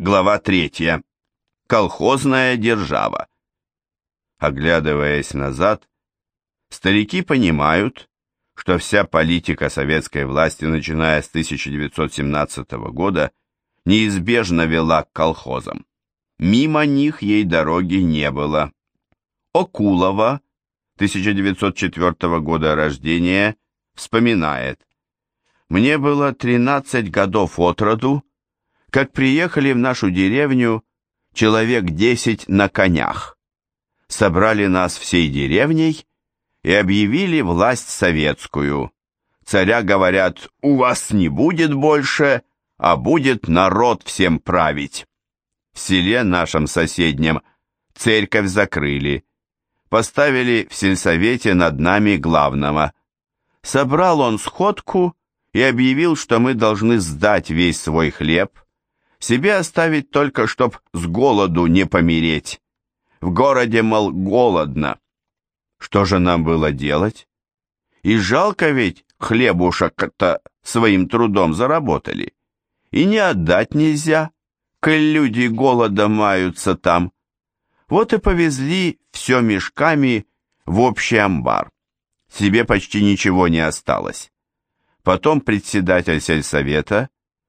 Глава 3. Колхозная держава. Оглядываясь назад, старики понимают, что вся политика советской власти, начиная с 1917 года, неизбежно вела к колхозам. Мимо них ей дороги не было. Окулова, 1904 года рождения, вспоминает. «Мне было 13 годов от роду, как приехали в нашу деревню человек десять на конях. Собрали нас всей деревней и объявили власть советскую. Царя говорят, у вас не будет больше, а будет народ всем править. В селе нашем соседнем церковь закрыли, поставили в сельсовете над нами главного. Собрал он сходку и объявил, что мы должны сдать весь свой хлеб, себе оставить только, чтоб с голоду не помереть. В городе, мол, голодно. Что же нам было делать? И жалко ведь хлебушек-то своим трудом заработали. И не отдать нельзя, коль люди голода маются там. Вот и повезли все мешками в общий амбар. Себе почти ничего не осталось. Потом председатель сельсовета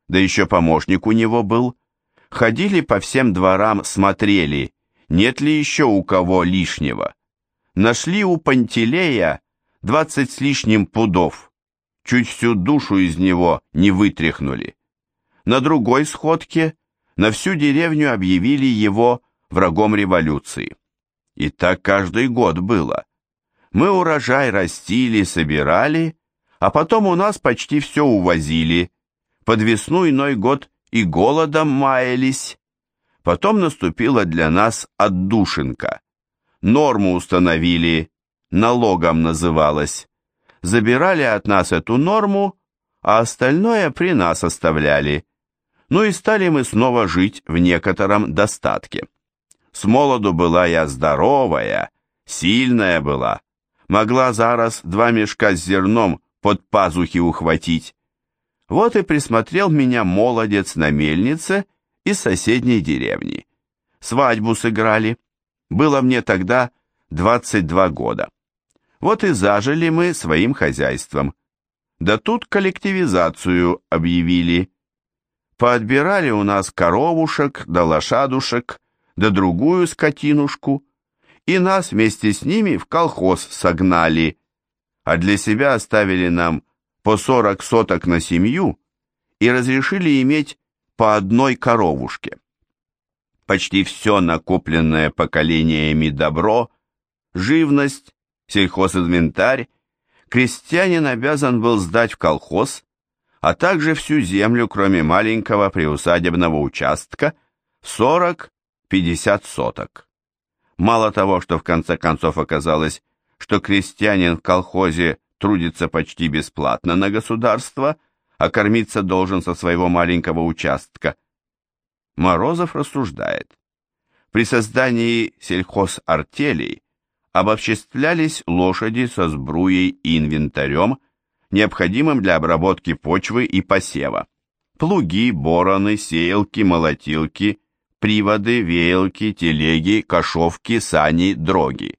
да еще помощник у него был, ходили по всем дворам, смотрели, нет ли еще у кого лишнего. Нашли у Пантелея двадцать с лишним пудов, чуть всю душу из него не вытряхнули. На другой сходке на всю деревню объявили его врагом революции. И так каждый год было. Мы урожай растили, собирали, а потом у нас почти все увозили, под весну иной год и голодом маялись. Потом наступила для нас отдушинка. Норму установили, налогом называлось. Забирали от нас эту норму, а остальное при нас оставляли. Ну и стали мы снова жить в некотором достатке. С молоду была я здоровая, сильная была. Могла зараз два мешка с зерном под пазухи ухватить. Вот и присмотрел меня молодец на мельнице из соседней деревни. Свадьбу сыграли. Было мне тогда 22 года. Вот и зажили мы своим хозяйством. Да тут коллективизацию объявили. Поотбирали у нас коровушек да лошадушек, да другую скотинушку, и нас вместе с ними в колхоз согнали, а для себя оставили нам по 40 соток на семью и разрешили иметь по одной коровушке. Почти все накопленное поколениями добро, живность, сельхозинвентарь, крестьянин обязан был сдать в колхоз, а также всю землю, кроме маленького приусадебного участка, 40-50 соток. Мало того, что в конце концов оказалось, что крестьянин в колхозе трудится почти бесплатно на государство, а кормиться должен со своего маленького участка. Морозов рассуждает. При создании сельхозартелей обобществлялись лошади со сбруей и инвентарем, необходимым для обработки почвы и посева. Плуги, бороны, сеялки, молотилки, приводы, веялки, телеги, кошовки, сани, дроги.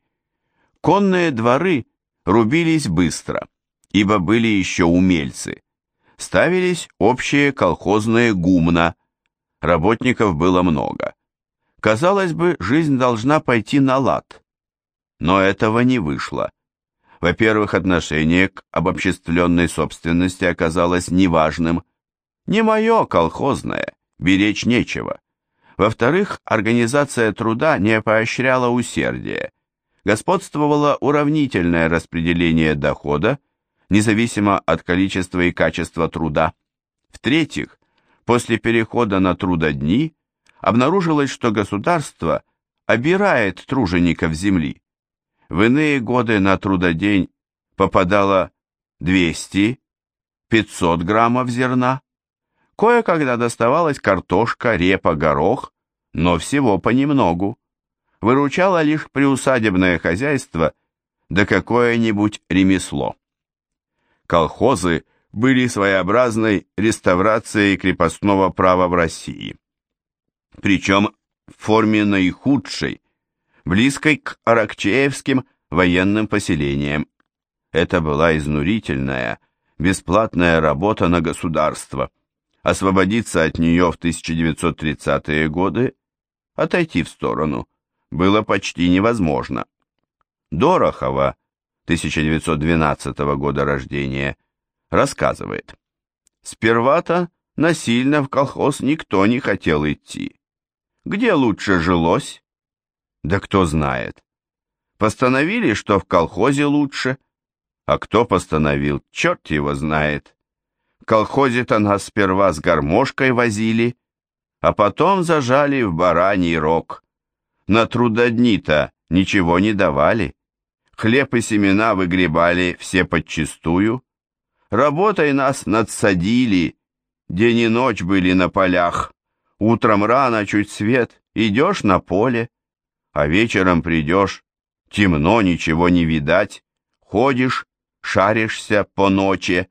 Конные дворы рубились быстро, ибо были еще умельцы. Ставились общие колхозные гумна, работников было много. Казалось бы, жизнь должна пойти на лад. Но этого не вышло. Во-первых, отношение к обобществленной собственности оказалось неважным. Не мое колхозное, беречь нечего. Во-вторых, организация труда не поощряла усердие господствовало уравнительное распределение дохода, независимо от количества и качества труда. В-третьих, после перехода на трудодни обнаружилось, что государство обирает тружеников земли. В иные годы на трудодень попадало 200-500 граммов зерна. Кое-когда доставалась картошка, репа, горох, но всего понемногу выручало лишь приусадебное хозяйство да какое-нибудь ремесло. Колхозы были своеобразной реставрацией крепостного права в России. причем в форме наихудшей, близкой к аракчеевским военным поселениям. Это была изнурительная, бесплатная работа на государство. Освободиться от нее в 1930-е годы, отойти в сторону, было почти невозможно. Дорохова, 1912 года рождения, рассказывает. Сперва-то насильно в колхоз никто не хотел идти. Где лучше жилось? Да кто знает. Постановили, что в колхозе лучше, а кто постановил, черт его знает. В колхозе-то нас сперва с гармошкой возили, а потом зажали в бараний рог. На трудодни-то ничего не давали. Хлеб и семена выгребали все подчистую. Работой нас надсадили, день и ночь были на полях. Утром рано, чуть свет, идешь на поле, а вечером придешь, темно, ничего не видать, ходишь, шаришься по ночи,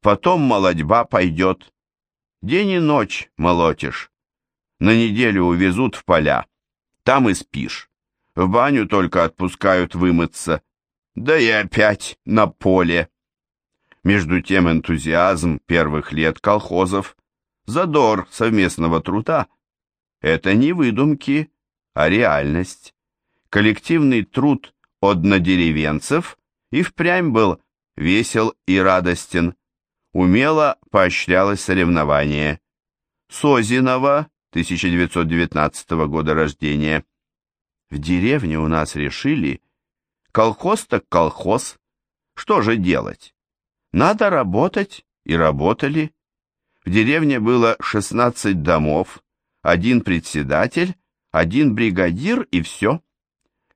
потом молодьба пойдет. День и ночь молотишь. На неделю увезут в поля, там и спишь. В баню только отпускают вымыться, да и опять на поле. Между тем энтузиазм первых лет колхозов задор совместного труда – это не выдумки, а реальность. Коллективный труд однодеревенцев и впрямь был весел и радостен. Умело поощрялось соревнование. Созинова, 1919 года рождения. В деревне у нас решили, колхоз так колхоз, что же делать? Надо работать, и работали. В деревне было 16 домов, один председатель, один бригадир и все.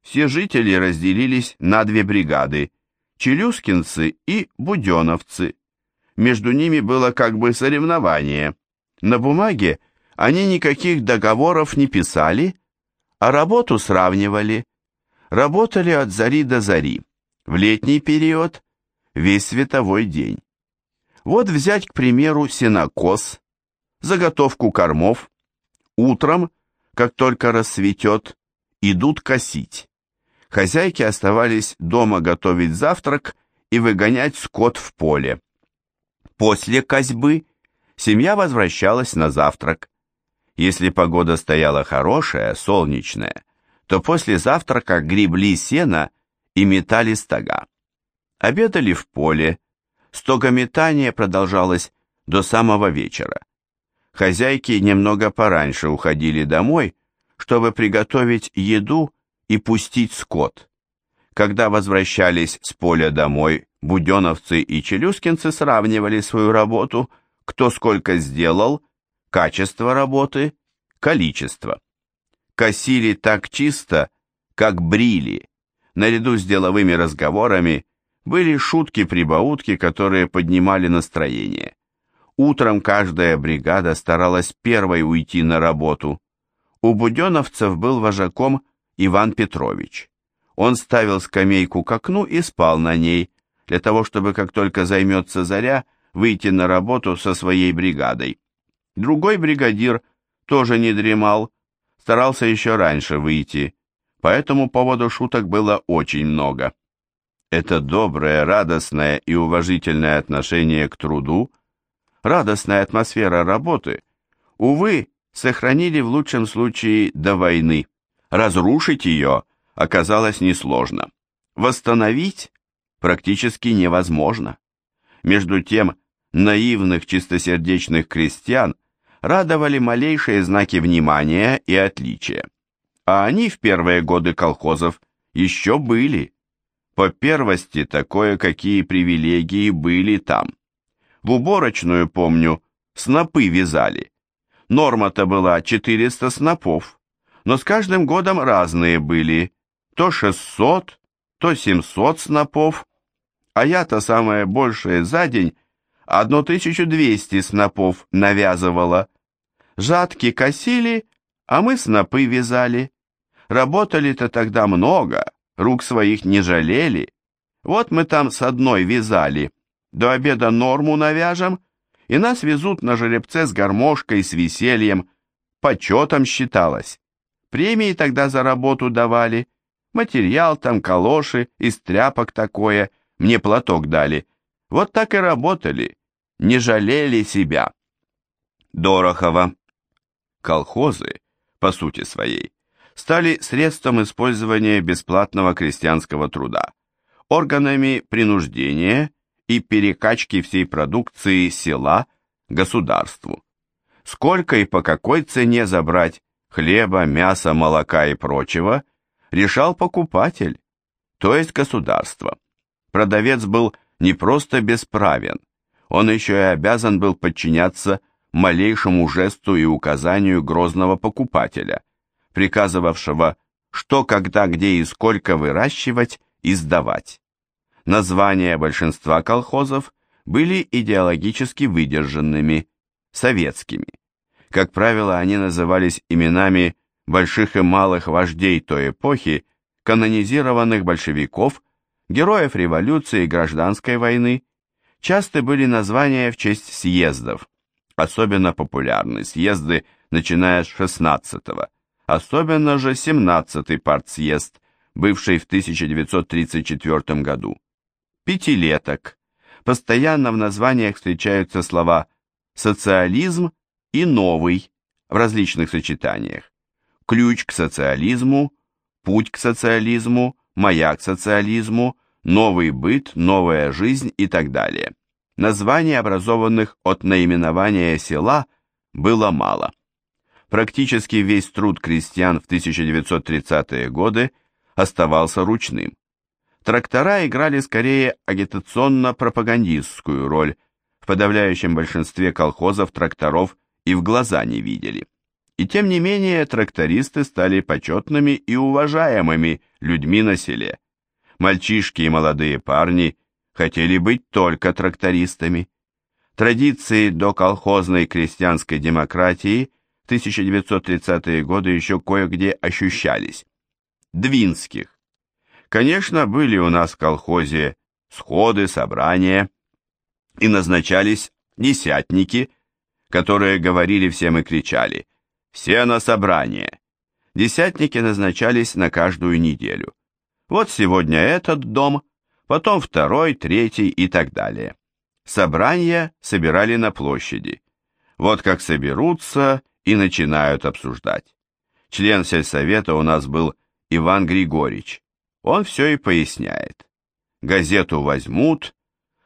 Все жители разделились на две бригады – челюскинцы и буденовцы. Между ними было как бы соревнование. На бумаге они никаких договоров не писали, а работу сравнивали. Работали от зари до зари. В летний период – весь световой день. Вот взять, к примеру, сенокос, заготовку кормов. Утром, как только рассветет, идут косить. Хозяйки оставались дома готовить завтрак и выгонять скот в поле. После козьбы семья возвращалась на завтрак. Если погода стояла хорошая, солнечная, то после завтрака гребли сено и метали стога. Обедали в поле, Стогометание продолжалось до самого вечера. Хозяйки немного пораньше уходили домой, чтобы приготовить еду и пустить скот. Когда возвращались с поля домой, буденовцы и челюскинцы сравнивали свою работу, кто сколько сделал, качество работы, количество. Косили так чисто, как брили, наряду с деловыми разговорами были шутки-прибаутки, которые поднимали настроение. Утром каждая бригада старалась первой уйти на работу. У буденовцев был вожаком Иван Петрович. Он ставил скамейку к окну и спал на ней, для того, чтобы как только займется заря, выйти на работу со своей бригадой. Другой бригадир тоже не дремал, старался еще раньше выйти, по этому поводу шуток было очень много. Это доброе, радостное и уважительное отношение к труду, радостная атмосфера работы, увы, сохранили в лучшем случае до войны. Разрушить ее оказалось несложно. Восстановить практически невозможно. Между тем, наивных чистосердечных крестьян радовали малейшие знаки внимания и отличия. А они в первые годы колхозов еще были – по первости такое, какие привилегии были там. В уборочную, помню, снопы вязали. Норма-то была 400 снопов, но с каждым годом разные были. То 600, то 700 снопов. А я-то самое большее за день 1200 снопов навязывала. Жатки косили, а мы снопы вязали. Работали-то тогда много, рук своих не жалели. Вот мы там с одной вязали, до обеда норму навяжем, и нас везут на жеребце с гармошкой, с весельем. почетом считалось. Премии тогда за работу давали, материал там, калоши, из тряпок такое, мне платок дали. Вот так и работали, не жалели себя. Дорохова. Колхозы, по сути своей, стали средством использования бесплатного крестьянского труда, органами принуждения и перекачки всей продукции села государству. Сколько и по какой цене забрать хлеба, мяса, молока и прочего, решал покупатель, то есть государство. Продавец был не просто бесправен, он еще и обязан был подчиняться малейшему жесту и указанию грозного покупателя, приказывавшего, что, когда, где и сколько выращивать и сдавать. Названия большинства колхозов были идеологически выдержанными, советскими. Как правило, они назывались именами больших и малых вождей той эпохи, канонизированных большевиков, героев революции и гражданской войны. Часто были названия в честь съездов. Особенно популярны съезды, начиная с 16-го, особенно же 17-й партсъезд, бывший в 1934 году. Пятилеток. Постоянно в названиях встречаются слова «социализм» и «новый» в различных сочетаниях. Ключ к социализму, путь к социализму, маяк социализму, новый быт, новая жизнь и так далее. Названий, образованных от наименования села, было мало. Практически весь труд крестьян в 1930-е годы оставался ручным. Трактора играли скорее агитационно-пропагандистскую роль. В подавляющем большинстве колхозов тракторов и в глаза не видели. И тем не менее трактористы стали почетными и уважаемыми людьми на селе. Мальчишки и молодые парни хотели быть только трактористами. Традиции до колхозной крестьянской демократии 1930-е годы еще кое-где ощущались. Двинских. Конечно, были у нас в колхозе сходы, собрания, и назначались десятники, которые говорили всем и кричали «Все на собрание!». Десятники назначались на каждую неделю. Вот сегодня этот дом, потом второй, третий и так далее. Собрания собирали на площади. Вот как соберутся и начинают обсуждать. Член сельсовета у нас был Иван Григорьевич. Он все и поясняет. Газету возьмут,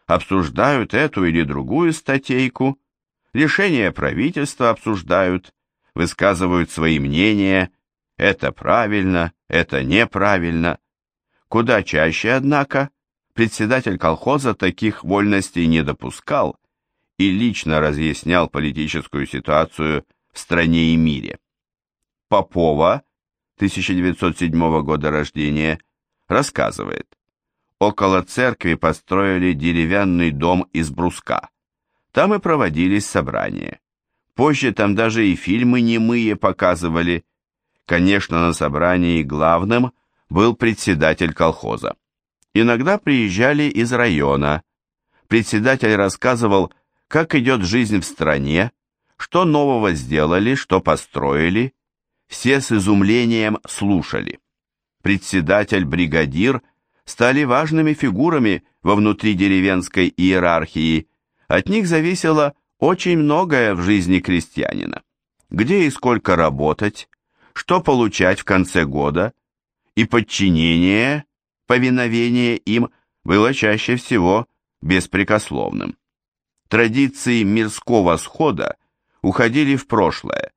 обсуждают эту или другую статейку, решение правительства обсуждают, высказывают свои мнения, это правильно, это неправильно. Куда чаще, однако, председатель колхоза таких вольностей не допускал и лично разъяснял политическую ситуацию в стране и мире. Попова, 1907 года рождения, рассказывает, около церкви построили деревянный дом из бруска. Там и проводились собрания. Позже там даже и фильмы немые показывали. Конечно, на собрании главным был председатель колхоза. Иногда приезжали из района. Председатель рассказывал, как идет жизнь в стране, что нового сделали, что построили. Все с изумлением слушали. Председатель, бригадир стали важными фигурами во внутри деревенской иерархии. От них зависело очень многое в жизни крестьянина. Где и сколько работать, что получать в конце года, и подчинение, повиновение им было чаще всего беспрекословным. Традиции мирского схода уходили в прошлое,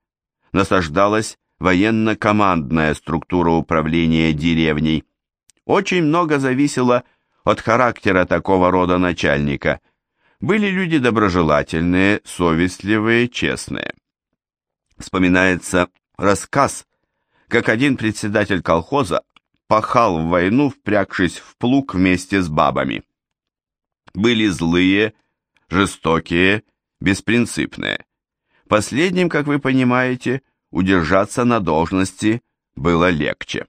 насаждалась военно-командная структура управления деревней. Очень много зависело от характера такого рода начальника. Были люди доброжелательные, совестливые, честные. Вспоминается рассказ, как один председатель колхоза пахал в войну, впрягшись в плуг вместе с бабами. Были злые, жестокие, беспринципные. Последним, как вы понимаете, удержаться на должности было легче.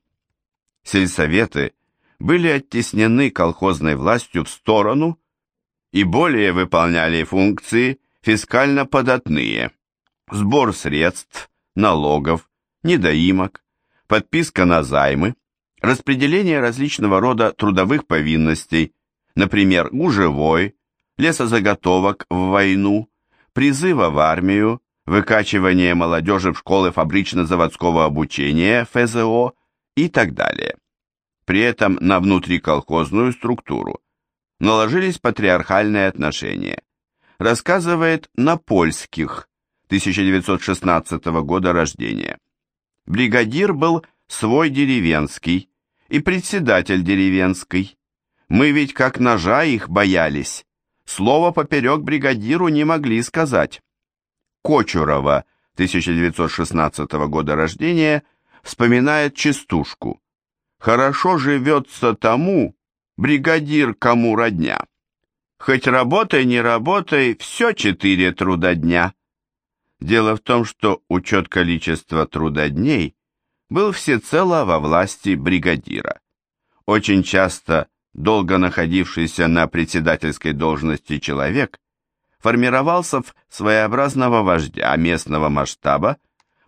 Сельсоветы были оттеснены колхозной властью в сторону и более выполняли функции фискально податные, сбор средств, налогов, недоимок, подписка на займы, распределение различного рода трудовых повинностей, например, гужевой, лесозаготовок в войну, призыва в армию, выкачивание молодежи в школы фабрично-заводского обучения ФЗО и так далее. При этом на внутриколхозную структуру наложились патриархальные отношения. Рассказывает Напольских, 1916 года рождения. Бригадир был свой деревенский и председатель деревенский. Мы ведь как ножа их боялись. Слово поперек бригадиру не могли сказать. Кочурова, 1916 года рождения, вспоминает частушку. «Хорошо живется тому, бригадир кому родня. Хоть работай, не работай, все четыре трудодня». Дело в том, что учет количества трудодней был всецело во власти бригадира. Очень часто долго находившийся на председательской должности человек формировался в своеобразного вождя местного масштаба,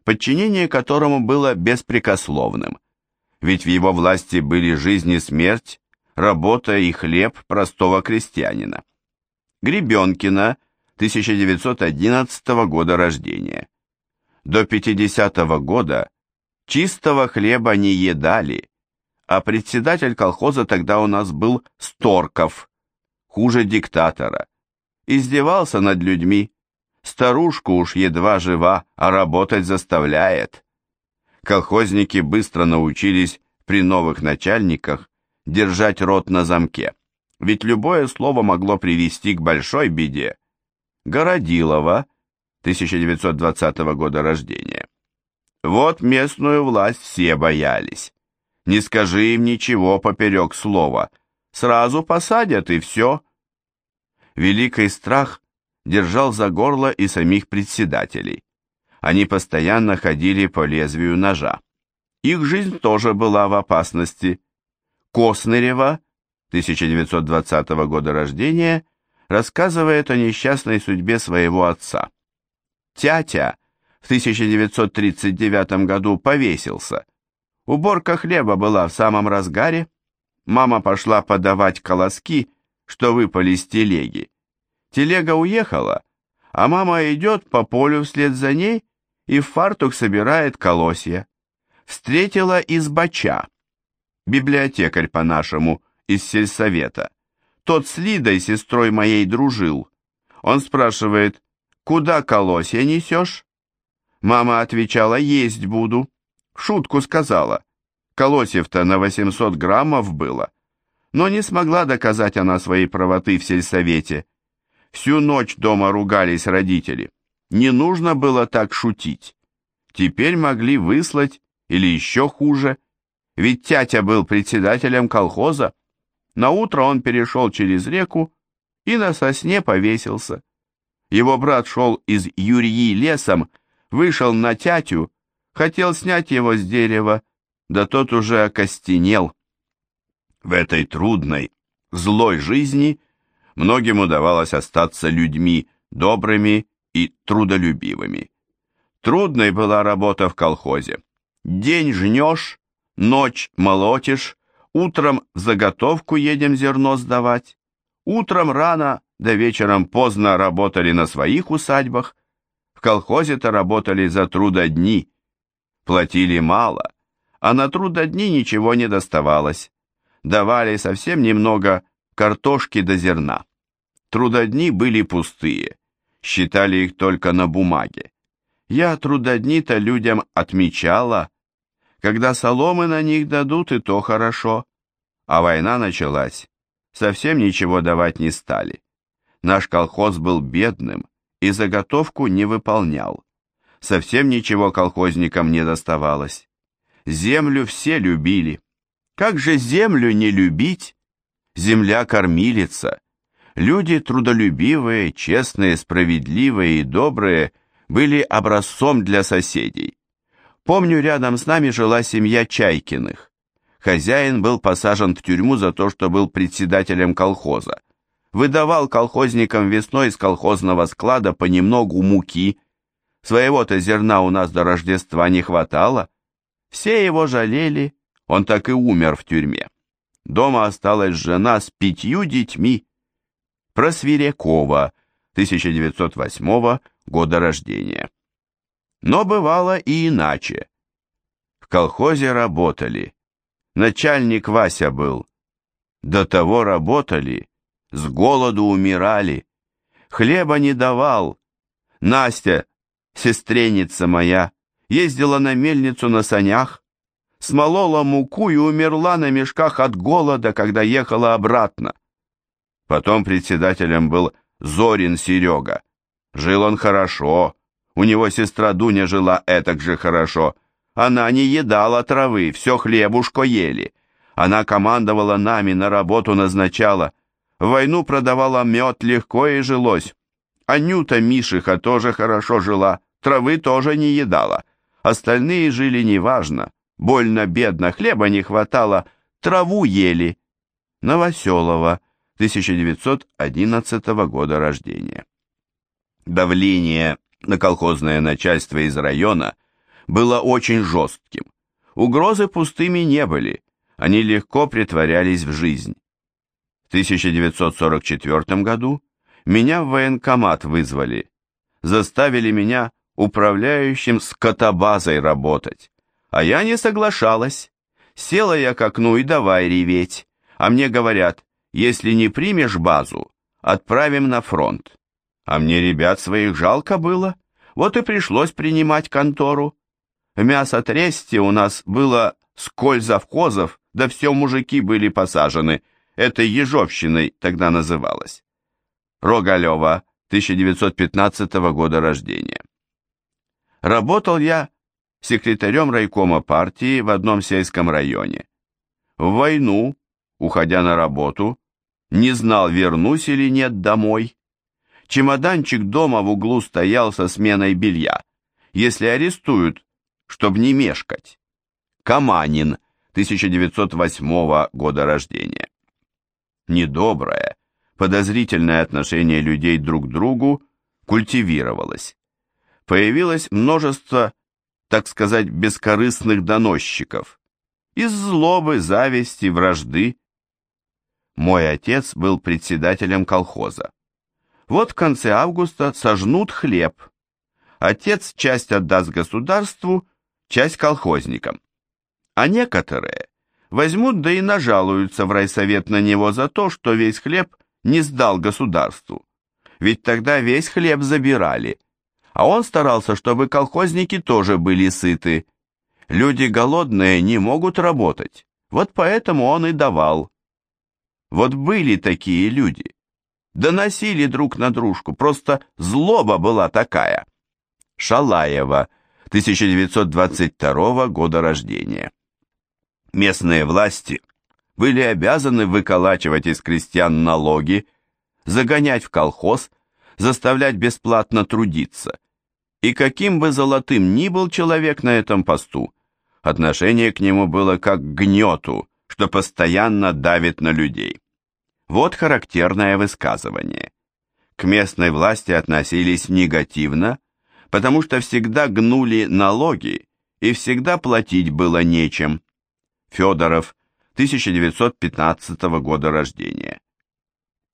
подчинение которому было беспрекословным, ведь в его власти были жизнь и смерть, работа и хлеб простого крестьянина. Гребенкина, 1911 года рождения. До 50 -го года чистого хлеба не едали, а председатель колхоза тогда у нас был Сторков, хуже диктатора. Издевался над людьми. Старушку уж едва жива, а работать заставляет. Колхозники быстро научились при новых начальниках держать рот на замке, ведь любое слово могло привести к большой беде. Городилова, 1920 года рождения. Вот местную власть все боялись. Не скажи им ничего поперек слова. Сразу посадят и все. Великий страх держал за горло и самих председателей. Они постоянно ходили по лезвию ножа. Их жизнь тоже была в опасности. Коснерева, 1920 года рождения, рассказывает о несчастной судьбе своего отца. Тятя в 1939 году повесился – Уборка хлеба была в самом разгаре. Мама пошла подавать колоски, что выпали с телеги. Телега уехала, а мама идет по полю вслед за ней и в фартук собирает колосья. Встретила избача, библиотекарь по-нашему, из сельсовета. Тот с Лидой, сестрой моей, дружил. Он спрашивает, куда колосья несешь? Мама отвечала, есть буду. Шутку сказала. Колосьев-то на 800 граммов было. Но не смогла доказать она своей правоты в сельсовете. Всю ночь дома ругались родители. Не нужно было так шутить. Теперь могли выслать, или еще хуже. Ведь тятя был председателем колхоза. На утро он перешел через реку и на сосне повесился. Его брат шел из Юрьи лесом, вышел на тятю хотел снять его с дерева, да тот уже окостенел. В этой трудной, злой жизни многим удавалось остаться людьми добрыми и трудолюбивыми. Трудной была работа в колхозе. День жнешь, ночь молотишь, утром в заготовку едем зерно сдавать. Утром рано, да вечером поздно работали на своих усадьбах. В колхозе-то работали за трудодни, Платили мало, а на трудодни ничего не доставалось. Давали совсем немного картошки до зерна. Трудодни были пустые, считали их только на бумаге. Я трудодни-то людям отмечала. Когда соломы на них дадут, и то хорошо. А война началась. Совсем ничего давать не стали. Наш колхоз был бедным и заготовку не выполнял совсем ничего колхозникам не доставалось. Землю все любили. Как же землю не любить? Земля кормилица. Люди трудолюбивые, честные, справедливые и добрые были образцом для соседей. Помню, рядом с нами жила семья Чайкиных. Хозяин был посажен в тюрьму за то, что был председателем колхоза. Выдавал колхозникам весной из колхозного склада понемногу муки, Своего-то зерна у нас до Рождества не хватало. Все его жалели, он так и умер в тюрьме. Дома осталась жена с пятью детьми. Про Свирякова, 1908 года рождения. Но бывало и иначе. В колхозе работали. Начальник Вася был. До того работали, с голоду умирали. Хлеба не давал. Настя, сестреница моя, ездила на мельницу на санях, смолола муку и умерла на мешках от голода, когда ехала обратно. Потом председателем был Зорин Серега. Жил он хорошо, у него сестра Дуня жила этак же хорошо. Она не едала травы, все хлебушко ели. Она командовала нами, на работу назначала. В войну продавала мед, легко и жилось. Анюта Мишиха тоже хорошо жила, травы тоже не едала. Остальные жили неважно, больно бедно, хлеба не хватало, траву ели. Новоселова, 1911 года рождения. Давление на колхозное начальство из района было очень жестким. Угрозы пустыми не были, они легко притворялись в жизнь. В 1944 году меня в военкомат вызвали, заставили меня управляющим скотобазой работать, а я не соглашалась. Села я к окну и давай реветь, а мне говорят, если не примешь базу, отправим на фронт. А мне ребят своих жалко было, вот и пришлось принимать контору. В мясотресте у нас было сколь завхозов, да все мужики были посажены, это Ежовщиной тогда называлось. Рогалева, 1915 года рождения. Работал я секретарем райкома партии в одном сельском районе. В войну, уходя на работу, не знал, вернусь или нет домой. Чемоданчик дома в углу стоял со сменой белья. Если арестуют, чтоб не мешкать. Каманин, 1908 года рождения. Недоброе, подозрительное отношение людей друг к другу культивировалось. Появилось множество, так сказать, бескорыстных доносчиков. Из злобы, зависти, вражды. Мой отец был председателем колхоза. Вот в конце августа сожнут хлеб. Отец часть отдаст государству, часть колхозникам. А некоторые возьмут да и нажалуются в райсовет на него за то, что весь хлеб не сдал государству. Ведь тогда весь хлеб забирали. А он старался, чтобы колхозники тоже были сыты. Люди голодные не могут работать. Вот поэтому он и давал. Вот были такие люди доносили друг на дружку, просто злоба была такая. Шалаева, 1922 года рождения. Местные власти были обязаны выколачивать из крестьян налоги, загонять в колхоз, заставлять бесплатно трудиться. И каким бы золотым ни был человек на этом посту, отношение к нему было как к гнету, что постоянно давит на людей. Вот характерное высказывание. К местной власти относились негативно, потому что всегда гнули налоги и всегда платить было нечем. Федоров, 1915 года рождения.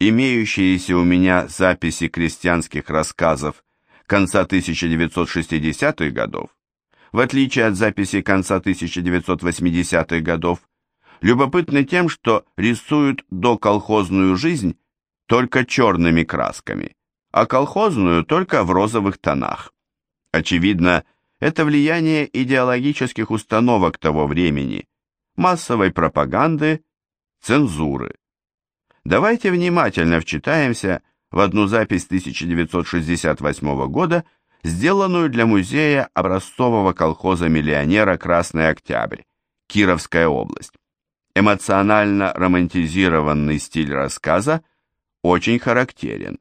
Имеющиеся у меня записи крестьянских рассказов конца 1960-х годов, в отличие от записей конца 1980-х годов, любопытны тем, что рисуют доколхозную жизнь только черными красками, а колхозную только в розовых тонах. Очевидно, это влияние идеологических установок того времени, массовой пропаганды, цензуры. Давайте внимательно вчитаемся в одну запись 1968 года, сделанную для музея образцового колхоза миллионера «Красный Октябрь», Кировская область. Эмоционально романтизированный стиль рассказа очень характерен.